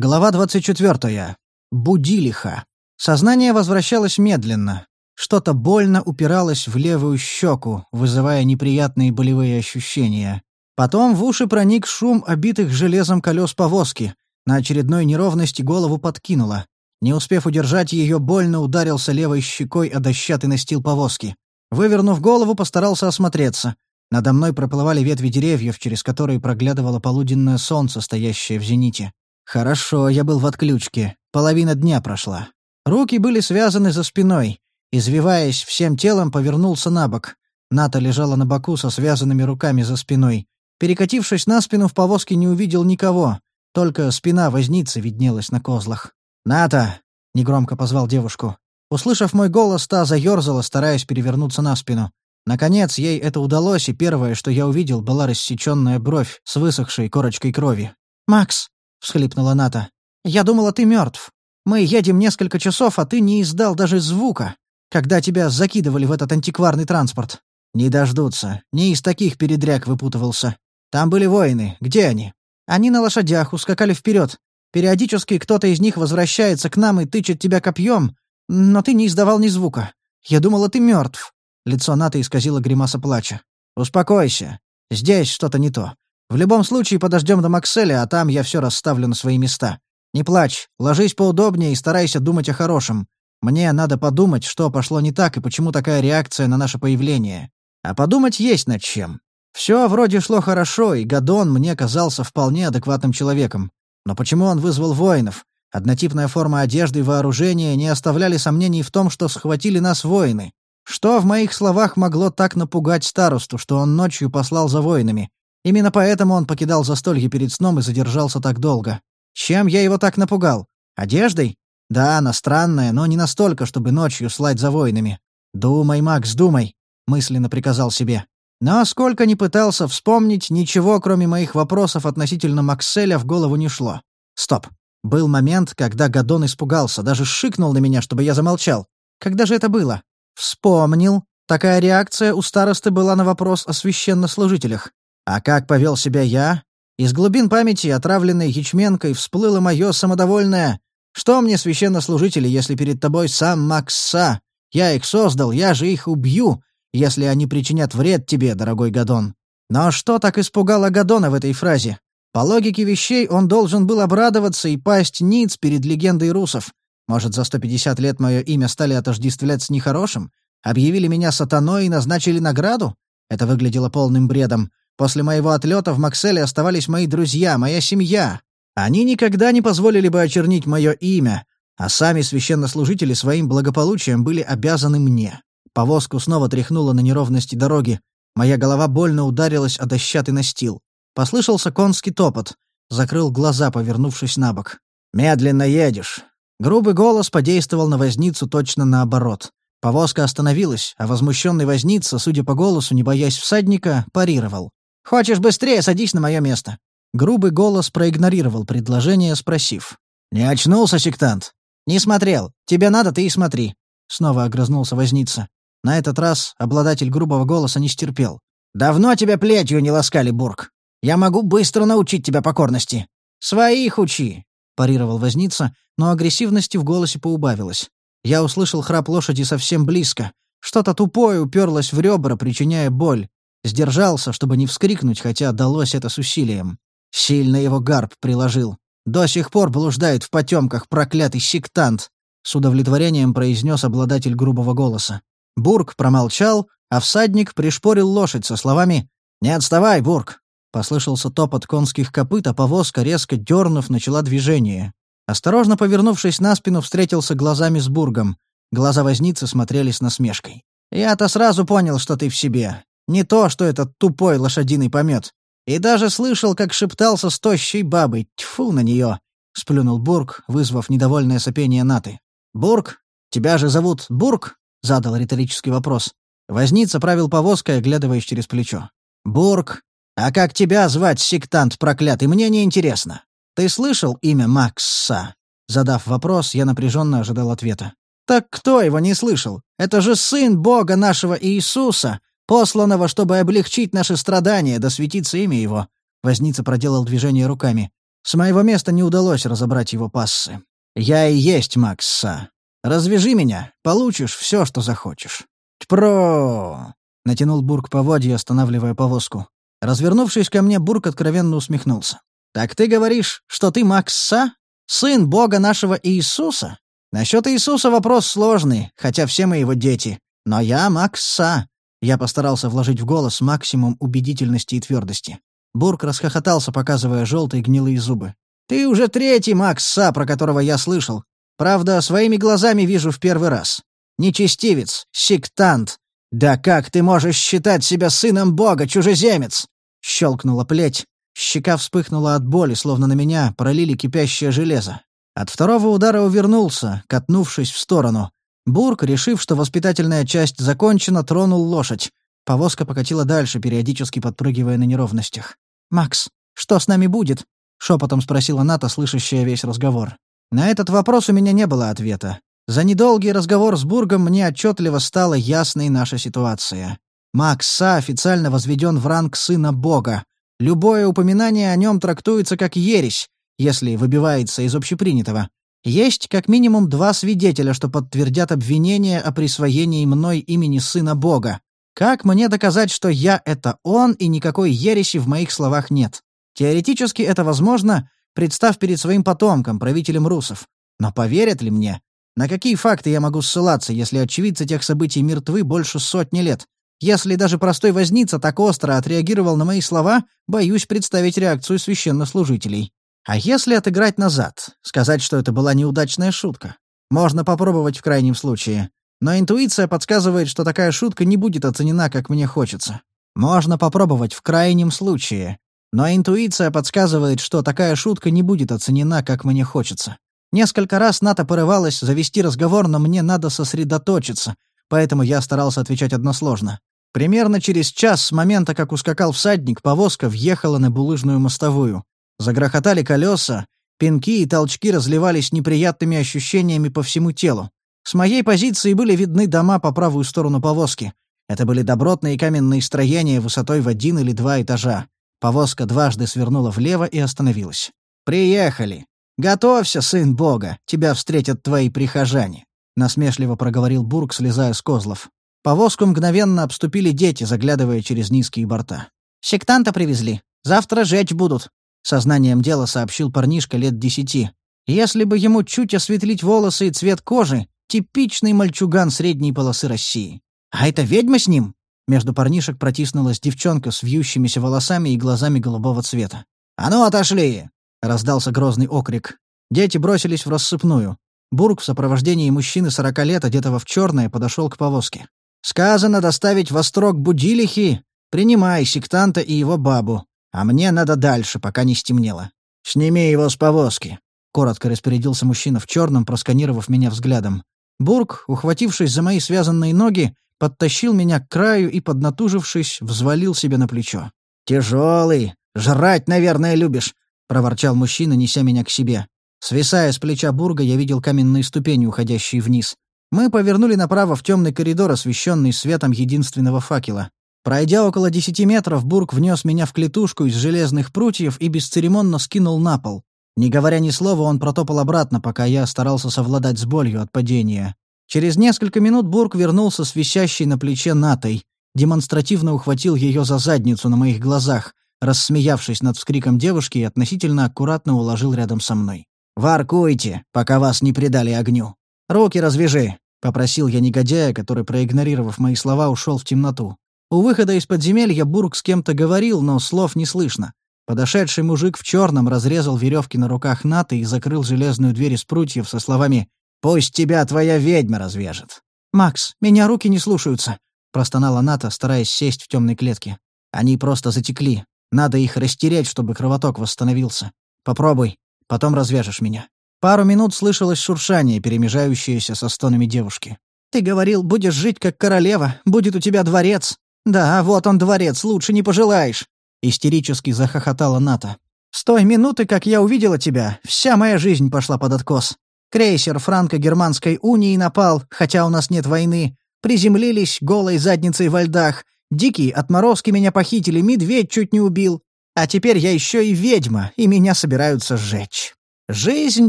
Глава 24. Будилиха. Сознание возвращалось медленно. Что-то больно упиралось в левую щеку, вызывая неприятные болевые ощущения. Потом в уши проник шум обитых железом колес повозки. На очередной неровности голову подкинуло. Не успев удержать ее, больно ударился левой щекой о дощатый настил повозки. Вывернув голову, постарался осмотреться. Надо мной проплывали ветви деревьев, через которые проглядывало полуденное солнце, стоящее в зените. Хорошо, я был в отключке. Половина дня прошла. Руки были связаны за спиной. Извиваясь всем телом, повернулся на бок. Ната лежала на боку со связанными руками за спиной. Перекатившись на спину, в повозке не увидел никого. Только спина возницы виднелась на козлах. «Ната!» — негромко позвал девушку. Услышав мой голос, та заёрзала, стараясь перевернуться на спину. Наконец, ей это удалось, и первое, что я увидел, была рассечённая бровь с высохшей корочкой крови. «Макс!» — всхлипнула Ната. «Я думала, ты мертв. Мы едем несколько часов, а ты не издал даже звука, когда тебя закидывали в этот антикварный транспорт. Не дождутся. Не из таких передряг выпутывался. Там были воины. Где они? Они на лошадях, ускакали вперед. Периодически кто-то из них возвращается к нам и тычет тебя копьем, но ты не издавал ни звука. Я думала, ты мертв. Лицо Ната исказило гримаса плача. «Успокойся. Здесь что-то не то. В любом случае подождем до Макселя, а там я все расставлю на свои места. Не плачь, ложись поудобнее и старайся думать о хорошем. Мне надо подумать, что пошло не так и почему такая реакция на наше появление. А подумать есть над чем. Все вроде шло хорошо, и Гадон мне казался вполне адекватным человеком. Но почему он вызвал воинов? Однотипная форма одежды и вооружения не оставляли сомнений в том, что схватили нас воины. Что в моих словах могло так напугать старосту, что он ночью послал за воинами? Именно поэтому он покидал застолье перед сном и задержался так долго. Чем я его так напугал? Одеждой? Да, она странная, но не настолько, чтобы ночью слать за воинами. «Думай, Макс, думай», — мысленно приказал себе. Но сколько ни пытался вспомнить, ничего, кроме моих вопросов относительно Макселя, в голову не шло. Стоп. Был момент, когда Гадон испугался, даже шикнул на меня, чтобы я замолчал. Когда же это было? Вспомнил. Такая реакция у старосты была на вопрос о священнослужителях. А как повел себя я? Из глубин памяти, отравленной ячменкой, всплыло мое самодовольное «Что мне, священнослужители, если перед тобой сам Макса? Я их создал, я же их убью, если они причинят вред тебе, дорогой Гадон». Но что так испугало Гадона в этой фразе? По логике вещей он должен был обрадоваться и пасть ниц перед легендой русов. Может, за 150 лет мое имя стали отождествлять с нехорошим? Объявили меня сатаной и назначили награду? Это выглядело полным бредом. После моего отлета в Макселе оставались мои друзья, моя семья. Они никогда не позволили бы очернить мое имя, а сами священнослужители своим благополучием были обязаны мне. Повозку снова тряхнуло на неровности дороги. Моя голова больно ударилась о дощатый настил. Послышался конский топот. Закрыл глаза, повернувшись на бок. «Медленно едешь». Грубый голос подействовал на возницу точно наоборот. Повозка остановилась, а возмущенный возница, судя по голосу, не боясь всадника, парировал. «Хочешь быстрее, садись на мое место». Грубый голос проигнорировал предложение, спросив. «Не очнулся, сектант?» «Не смотрел. Тебе надо, ты и смотри». Снова огрызнулся возница. На этот раз обладатель грубого голоса не стерпел. «Давно тебя плетью не ласкали, Бург. Я могу быстро научить тебя покорности. Своих учи!» парировал возница, но агрессивности в голосе поубавилось. Я услышал храп лошади совсем близко. Что-то тупое уперлось в ребра, причиняя боль. Сдержался, чтобы не вскрикнуть, хотя далось это с усилием. Сильно его гарп приложил. До сих пор блуждает в потемках проклятый сектант, с удовлетворением произнес обладатель грубого голоса. Бург промолчал, а всадник пришпорил лошадь со словами «Не отставай, Бург!» Послышался топот конских копыт, а повозка, резко дернув, начала движение. Осторожно повернувшись на спину, встретился глазами с Бургом. Глаза возницы смотрели с насмешкой. «Я-то сразу понял, что ты в себе. Не то, что этот тупой лошадиный помет. И даже слышал, как шептался с тощей бабой. Тьфу на нее!» — сплюнул Бург, вызвав недовольное сопение Наты. «Бург? Тебя же зовут Бург?» — задал риторический вопрос. Возница правил повозкой, оглядываясь через плечо. «Бург? А как тебя звать, сектант проклятый, мне не интересно. Ты слышал имя Макса?» Задав вопрос, я напряженно ожидал ответа. «Так кто его не слышал? Это же сын Бога нашего Иисуса, посланного, чтобы облегчить наши страдания, да светится имя его». Возница проделал движение руками. С моего места не удалось разобрать его пассы. «Я и есть Макса. Развяжи меня, получишь все, что захочешь». «Тпро!» — натянул Бург поводья, останавливая повозку. Развернувшись ко мне, Бург откровенно усмехнулся. «Так ты говоришь, что ты Макса? Сын Бога нашего Иисуса? Насчет Иисуса вопрос сложный, хотя все мы его дети. Но я Макса». Я постарался вложить в голос максимум убедительности и твердости. Бург расхохотался, показывая желтые гнилые зубы. «Ты уже третий Макса, про которого я слышал. Правда, своими глазами вижу в первый раз. Нечестивец, сектант. Да как ты можешь считать себя сыном Бога, чужеземец?» Щелкнула плеть. Щека вспыхнула от боли, словно на меня пролили кипящее железо. От второго удара увернулся, катнувшись в сторону. Бург, решив, что воспитательная часть закончена, тронул лошадь. Повозка покатила дальше, периодически подпрыгивая на неровностях. «Макс, что с нами будет?» — шепотом спросила Ната, слышащая весь разговор. На этот вопрос у меня не было ответа. За недолгий разговор с Бургом мне отчетливо стала ясной наша ситуация. Макса официально возведен в ранг сына Бога. Любое упоминание о нем трактуется как ересь, если выбивается из общепринятого. Есть как минимум два свидетеля, что подтвердят обвинение о присвоении мной имени сына Бога. Как мне доказать, что я — это он, и никакой ереси в моих словах нет? Теоретически это возможно, представь перед своим потомком, правителем русов. Но поверят ли мне? На какие факты я могу ссылаться, если очевидцы тех событий мертвы больше сотни лет? Если даже простой возница так остро отреагировал на мои слова, боюсь представить реакцию священнослужителей. А если отыграть назад, сказать, что это была неудачная шутка? Можно попробовать в крайнем случае. Но интуиция подсказывает, что такая шутка не будет оценена, как мне хочется. Можно попробовать в крайнем случае. Но интуиция подсказывает, что такая шутка не будет оценена, как мне хочется. Несколько раз Ната порывалась завести разговор, но мне надо сосредоточиться, поэтому я старался отвечать односложно. Примерно через час с момента, как ускакал всадник, повозка въехала на булыжную мостовую. Загрохотали колеса, пинки и толчки разливались неприятными ощущениями по всему телу. С моей позиции были видны дома по правую сторону повозки. Это были добротные каменные строения высотой в один или два этажа. Повозка дважды свернула влево и остановилась. «Приехали! Готовься, сын Бога! Тебя встретят твои прихожане!» — насмешливо проговорил Бург, слезая с козлов. Повозку мгновенно обступили дети, заглядывая через низкие борта. «Сектанта привезли. Завтра жечь будут», Сознанием дела сообщил парнишка лет десяти. Если бы ему чуть осветлить волосы и цвет кожи, типичный мальчуган средней полосы России. А это ведьма с ним? Между парнишек протиснулась девчонка с вьющимися волосами и глазами голубого цвета. «А ну, отошли!» — раздался грозный окрик. Дети бросились в рассыпную. Бург в сопровождении мужчины сорока лет, одетого в черное, подошел к повозке. «Сказано доставить во строк будилихи. Принимай сектанта и его бабу. А мне надо дальше, пока не стемнело. Сними его с повозки. Коротко распорядился мужчина в черном, просканировав меня взглядом. Бург, ухватившись за мои связанные ноги, подтащил меня к краю и, поднатужившись, взвалил себе на плечо. «Тяжелый! Жрать, наверное, любишь!» — проворчал мужчина, неся меня к себе. Свисая с плеча Бурга, я видел каменные ступени, уходящие вниз. Мы повернули направо в темный коридор, освещенный светом единственного факела. Пройдя около десяти метров, Бург внес меня в клетушку из железных прутьев и бесцеремонно скинул на пол. Не говоря ни слова, он протопал обратно, пока я старался совладать с болью от падения. Через несколько минут Бург вернулся с висящей на плече Натой, демонстративно ухватил ее за задницу на моих глазах, рассмеявшись над вскриком девушки и относительно аккуратно уложил рядом со мной. «Воркуйте, пока вас не предали огню. Руки развяжи», — попросил я негодяя, который, проигнорировав мои слова, ушел в темноту. У выхода из подземелья Бург с кем-то говорил, но слов не слышно. Подошедший мужик в черном разрезал веревки на руках Наты и закрыл железную дверь из прутьев со словами «Пусть тебя твоя ведьма развяжет». «Макс, меня руки не слушаются», — простонала Ната, стараясь сесть в темной клетке. «Они просто затекли. Надо их растереть, чтобы кровоток восстановился. Попробуй, потом развяжешь меня». Пару минут слышалось шуршание, перемежающееся со стонами девушки. «Ты говорил, будешь жить как королева, будет у тебя дворец», «Да, вот он дворец, лучше не пожелаешь!» — истерически захохотала Ната. «С той минуты, как я увидела тебя, вся моя жизнь пошла под откос. Крейсер франко-германской унии напал, хотя у нас нет войны. Приземлились голой задницей во льдах. Дикие отморозки меня похитили, медведь чуть не убил. А теперь я еще и ведьма, и меня собираются сжечь. Жизнь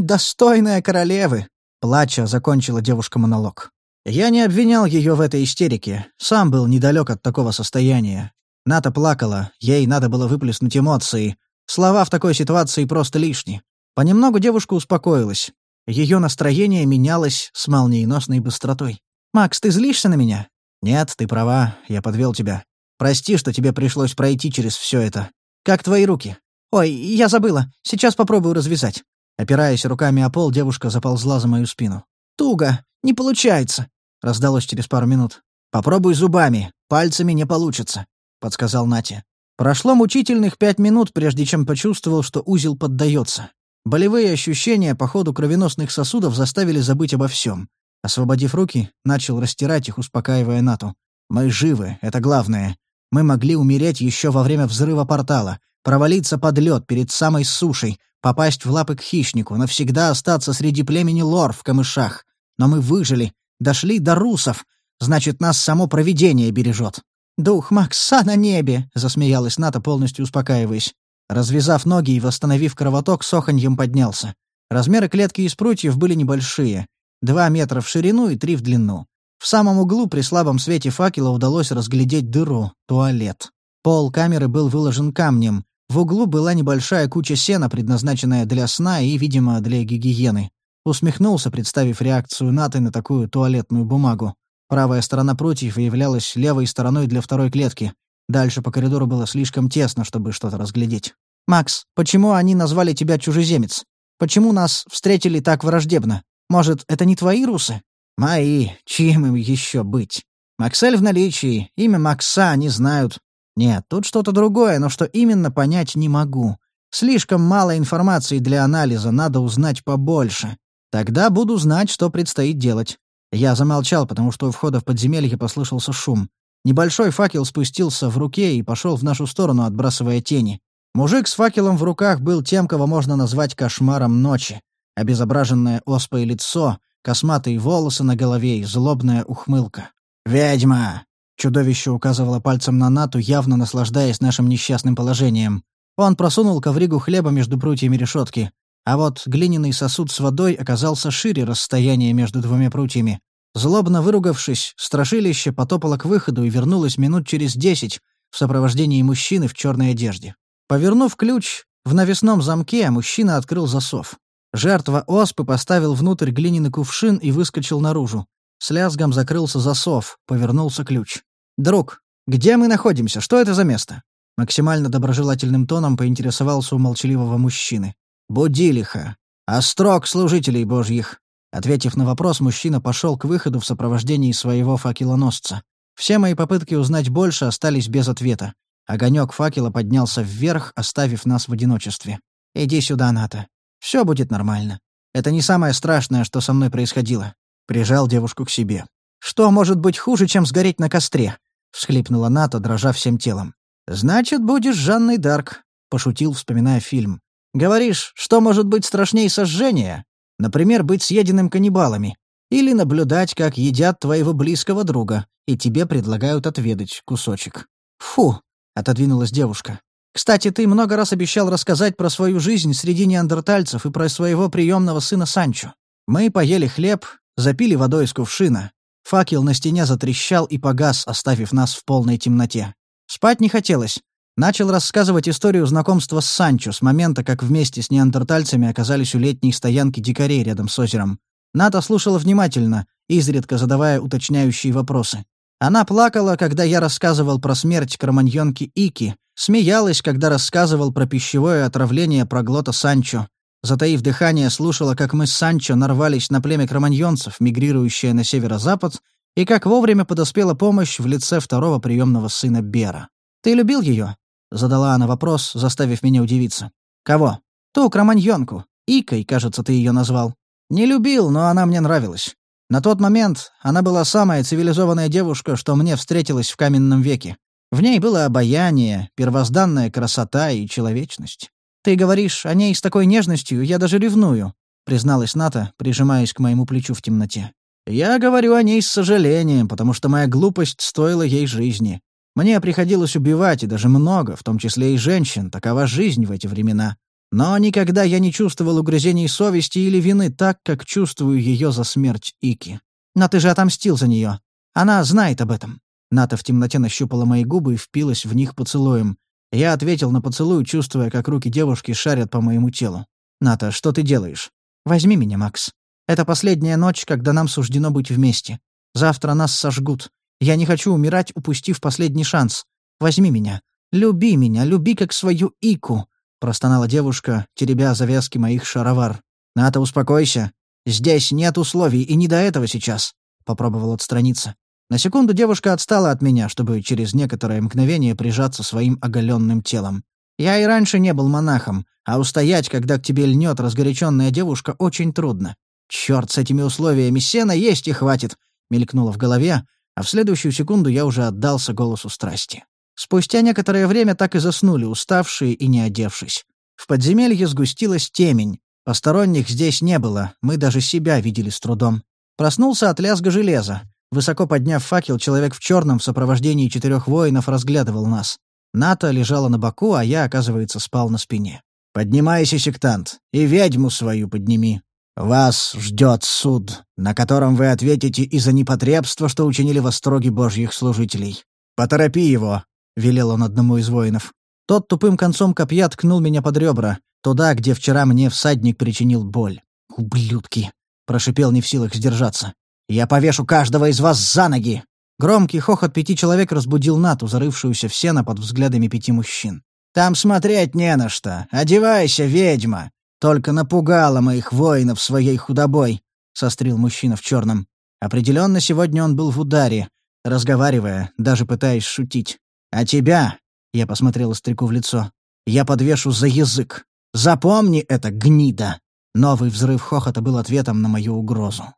достойная королевы!» Плача, закончила девушка монолог. Я не обвинял ее в этой истерике, сам был недалек от такого состояния. Ната плакала, ей надо было выплеснуть эмоции. Слова в такой ситуации просто лишни. Понемногу девушка успокоилась. Ее настроение менялось с молниеносной быстротой. «Макс, ты злишься на меня?» «Нет, ты права, я подвел тебя. Прости, что тебе пришлось пройти через все это. Как твои руки?» «Ой, я забыла. Сейчас попробую развязать». Опираясь руками о пол, девушка заползла за мою спину. «Туго. Не получается», — раздалось через пару минут. «Попробуй зубами. Пальцами не получится», — подсказал Нати. Прошло мучительных пять минут, прежде чем почувствовал, что узел поддается. Болевые ощущения по ходу кровеносных сосудов заставили забыть обо всем. Освободив руки, начал растирать их, успокаивая Нату. «Мы живы, это главное. Мы могли умереть еще во время взрыва портала, провалиться под лед перед самой сушей, попасть в лапы к хищнику, навсегда остаться среди племени лор в камышах. Но мы выжили, дошли до русов, значит, нас само провидение бережет». «Дух Макса на небе!» — засмеялась Ната, полностью успокаиваясь. Развязав ноги и восстановив кровоток, соханьем поднялся. Размеры клетки из прутьев были небольшие. Два метра в ширину и три в длину. В самом углу при слабом свете факела удалось разглядеть дыру — туалет. Пол камеры был выложен камнем. В углу была небольшая куча сена, предназначенная для сна и, видимо, для гигиены. Усмехнулся, представив реакцию Наты на такую туалетную бумагу. Правая сторона прутьев являлась левой стороной для второй клетки. Дальше по коридору было слишком тесно, чтобы что-то разглядеть. «Макс, почему они назвали тебя чужеземец? Почему нас встретили так враждебно? Может, это не твои русы?» «Мои. Чьим им еще быть? Максель в наличии. Имя Макса они знают. Нет, тут что-то другое, но что именно, понять не могу. Слишком мало информации для анализа, надо узнать побольше. Тогда буду знать, что предстоит делать. Я замолчал, потому что у входа в подземелье послышался шум. Небольшой факел спустился в руке и пошел в нашу сторону, отбрасывая тени. Мужик с факелом в руках был тем, кого можно назвать кошмаром ночи. Обезображенное оспой лицо, косматые волосы на голове и злобная ухмылка. «Ведьма!» — чудовище указывало пальцем на Нату, явно наслаждаясь нашим несчастным положением. Он просунул ковригу хлеба между прутьями решетки. А вот глиняный сосуд с водой оказался шире расстояния между двумя прутьями. Злобно выругавшись, страшилище потопало к выходу и вернулось минут через десять в сопровождении мужчины в черной одежде. Повернув ключ, в навесном замке мужчина открыл засов. Жертва оспы поставил внутрь глиняный кувшин и выскочил наружу. С лязгом закрылся засов, повернулся ключ. «Друг, где мы находимся? Что это за место?» Максимально доброжелательным тоном поинтересовался у молчаливого мужчины. «Будилиха. Острог служителей божьих». Ответив на вопрос, мужчина пошел к выходу в сопровождении своего факелоносца. Все мои попытки узнать больше остались без ответа. Огонек факела поднялся вверх, оставив нас в одиночестве. «Иди сюда, Ната. Все будет нормально. Это не самое страшное, что со мной происходило». Прижал девушку к себе. «Что может быть хуже, чем сгореть на костре?» — всхлипнула Ната, дрожа всем телом. «Значит, будешь Жанной Дарк», — пошутил, вспоминая фильм. Говоришь, что может быть страшнее сожжения? Например, быть съеденным каннибалами. Или наблюдать, как едят твоего близкого друга, и тебе предлагают отведать кусочек. Фу, отодвинулась девушка. Кстати, ты много раз обещал рассказать про свою жизнь среди неандертальцев и про своего приемного сына Санчо. Мы поели хлеб, запили водой из кувшина. Факел на стене затрещал и погас, оставив нас в полной темноте. Спать не хотелось, Начал рассказывать историю знакомства с Санчо с момента, как вместе с неандертальцами оказались у летней стоянки дикарей рядом с озером. Ната слушала внимательно, изредка задавая уточняющие вопросы. Она плакала, когда я рассказывал про смерть кроманьонки Ики, смеялась, когда рассказывал про пищевое отравление проглота Санчо. Затаив дыхание, слушала, как мы с Санчо нарвались на племя кроманьонцев, мигрирующее на северо-запад, и как вовремя подоспела помощь в лице второго приемного сына Бера. «Ты любил ее?» — задала она вопрос, заставив меня удивиться. «Кого?» «Ту кроманьонку. Икой, кажется, ты ее назвал. Не любил, но она мне нравилась. На тот момент она была самая цивилизованная девушка, что мне встретилась в каменном веке. В ней было обаяние, первозданная красота и человечность. Ты говоришь о ней с такой нежностью, я даже ревную», — призналась Ната, прижимаясь к моему плечу в темноте. «Я говорю о ней с сожалением, потому что моя глупость стоила ей жизни. Мне приходилось убивать, и даже много, в том числе и женщин, такова жизнь в эти времена. Но никогда я не чувствовал угрызений совести или вины так, как чувствую ее за смерть Ики. Но ты же отомстил за нее. Она знает об этом. Ната в темноте нащупала мои губы и впилась в них поцелуем. Я ответил на поцелуй, чувствуя, как руки девушки шарят по моему телу. «Ната, что ты делаешь? Возьми меня, Макс. Это последняя ночь, когда нам суждено быть вместе. Завтра нас сожгут. Я не хочу умирать, упустив последний шанс. Возьми меня. Люби меня, люби как свою Ику», — простонала девушка, теребя завязки моих шаровар. «Ната, успокойся. Здесь нет условий, и не до этого сейчас», — попробовал отстраниться. На секунду девушка отстала от меня, чтобы через некоторое мгновение прижаться своим оголенным телом. Я и раньше не был монахом, а устоять, когда к тебе льнет разгоряченная девушка, очень трудно. Черт, с этими условиями сена есть и хватит, мелькнуло в голове, а в следующую секунду я уже отдался голосу страсти. Спустя некоторое время так и заснули, уставшие и не одевшись. В подземелье сгустилась темень. Посторонних здесь не было, мы даже себя видели с трудом. Проснулся от лязга железа. Высоко подняв факел, человек в черном в сопровождении четырех воинов разглядывал нас. Ната лежала на боку, а я, оказывается, спал на спине. «Поднимайся, сектант, и ведьму свою подними. Вас ждет суд, на котором вы ответите и за непотребство, что учинили во строге божьих служителей. Поторопи его», — велел он одному из воинов. Тот тупым концом копья ткнул меня под ребра, туда, где вчера мне всадник причинил боль. «Ублюдки!» — прошипел не в силах сдержаться. Я повешу каждого из вас за ноги!» Громкий хохот пяти человек разбудил Нату, зарывшуюся в сено под взглядами пяти мужчин. «Там смотреть не на что. Одевайся, ведьма! Только напугала моих воинов своей худобой!» — сострил мужчина в черном. Определенно, сегодня он был в ударе, разговаривая, даже пытаясь шутить. «А тебя?» — я посмотрел старику в лицо. «Я подвешу за язык. Запомни это, гнида!» Новый взрыв хохота был ответом на мою угрозу.